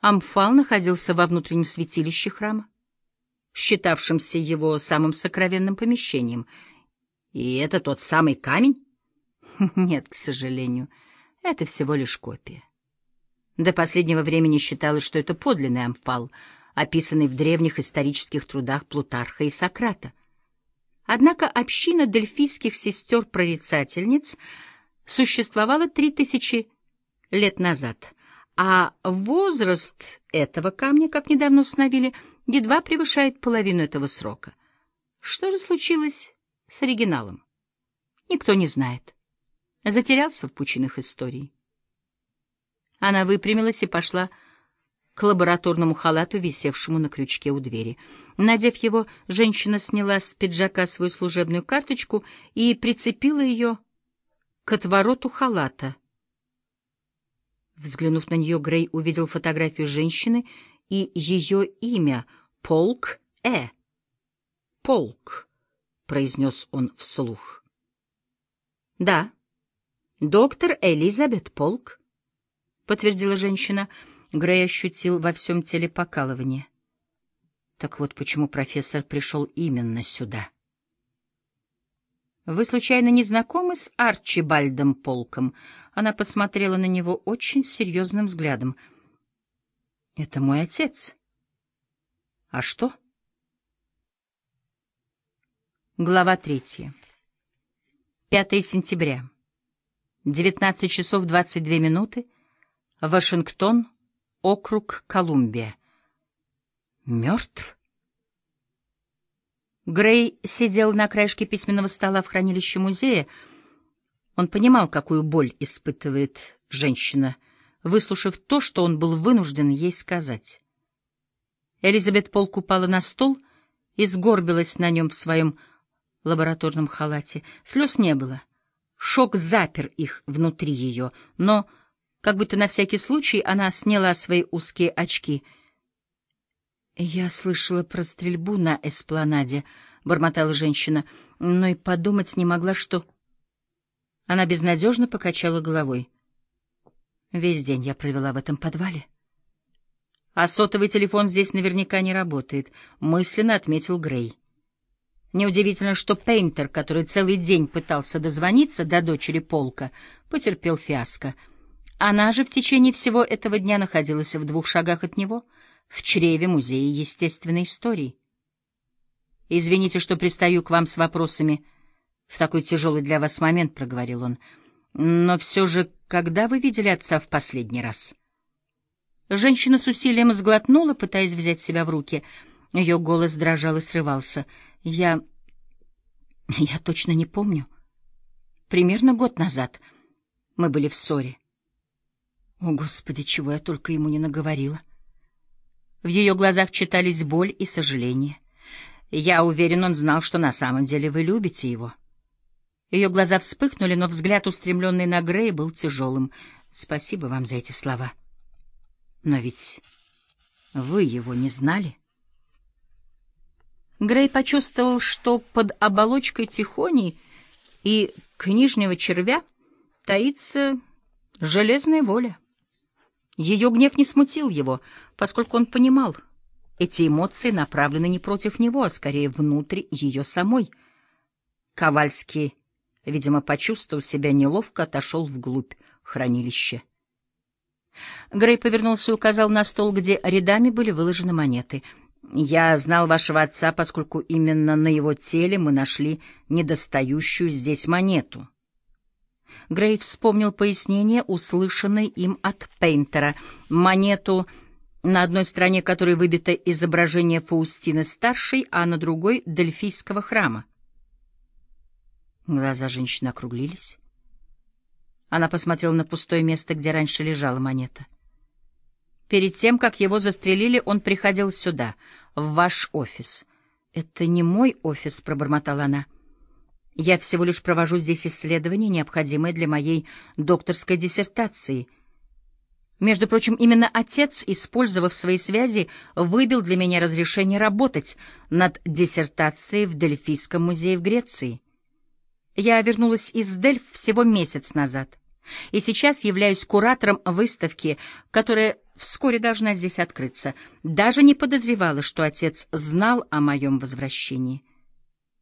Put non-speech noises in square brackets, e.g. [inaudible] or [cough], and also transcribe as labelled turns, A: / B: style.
A: Амфал находился во внутреннем святилище храма, считавшемся его самым сокровенным помещением. И это тот самый камень? [laughs] Нет, к сожалению, это всего лишь копия. До последнего времени считалось, что это подлинный амфал, описанный в древних исторических трудах Плутарха и Сократа. Однако община дельфийских сестер-прорицательниц существовала три тысячи лет назад, а возраст этого камня, как недавно установили, едва превышает половину этого срока. Что же случилось с оригиналом? Никто не знает. Затерялся в пучинах истории. Она выпрямилась и пошла к лабораторному халату, висевшему на крючке у двери. Надев его, женщина сняла с пиджака свою служебную карточку и прицепила ее к отвороту халата. Взглянув на нее, Грей увидел фотографию женщины и ее имя — Полк Э. «Полк», — произнес он вслух. «Да, доктор Элизабет Полк», — подтвердила женщина, — Грей ощутил во всем теле покалывание. Так вот почему профессор пришел именно сюда. «Вы, случайно, не знакомы с Арчибальдом Полком?» Она посмотрела на него очень серьезным взглядом. «Это мой отец». «А что?» Глава третья. 5 сентября. 19 часов 22 минуты. Вашингтон, округ Колумбия. Мертв? Грей сидел на краешке письменного стола в хранилище музея. Он понимал, какую боль испытывает женщина, выслушав то, что он был вынужден ей сказать. Элизабет Полк упала на стол и сгорбилась на нем в своем лабораторном халате. Слез не было. Шок запер их внутри ее, но как будто на всякий случай она сняла свои узкие очки. «Я слышала про стрельбу на эспланаде», — бормотала женщина, но и подумать не могла, что... Она безнадежно покачала головой. Весь день я провела в этом подвале. А сотовый телефон здесь наверняка не работает, — мысленно отметил Грей. Неудивительно, что Пейнтер, который целый день пытался дозвониться до дочери полка, потерпел фиаско — она же в течение всего этого дня находилась в двух шагах от него, в чреве Музея естественной истории. «Извините, что пристаю к вам с вопросами в такой тяжелый для вас момент», — проговорил он. «Но все же, когда вы видели отца в последний раз?» Женщина с усилием сглотнула, пытаясь взять себя в руки. Ее голос дрожал и срывался. «Я... я точно не помню. Примерно год назад мы были в ссоре. О, Господи, чего я только ему не наговорила. В ее глазах читались боль и сожаление. Я уверен, он знал, что на самом деле вы любите его. Ее глаза вспыхнули, но взгляд, устремленный на Грея, был тяжелым. Спасибо вам за эти слова. Но ведь вы его не знали? Грей почувствовал, что под оболочкой тихони и книжнего червя таится железная воля. Ее гнев не смутил его, поскольку он понимал, эти эмоции направлены не против него, а скорее внутрь ее самой. Ковальский, видимо, почувствовав себя неловко, отошел вглубь хранилища. Грей повернулся и указал на стол, где рядами были выложены монеты. «Я знал вашего отца, поскольку именно на его теле мы нашли недостающую здесь монету». Грей вспомнил пояснение, услышанное им от Пейнтера. Монету, на одной стороне которой выбито изображение Фаустины Старшей, а на другой — Дельфийского храма. Глаза женщины округлились. Она посмотрела на пустое место, где раньше лежала монета. Перед тем, как его застрелили, он приходил сюда, в ваш офис. — Это не мой офис, — пробормотала она. — я всего лишь провожу здесь исследования, необходимые для моей докторской диссертации. Между прочим, именно отец, использовав свои связи, выбил для меня разрешение работать над диссертацией в Дельфийском музее в Греции. Я вернулась из Дельф всего месяц назад, и сейчас являюсь куратором выставки, которая вскоре должна здесь открыться. Даже не подозревала, что отец знал о моем возвращении.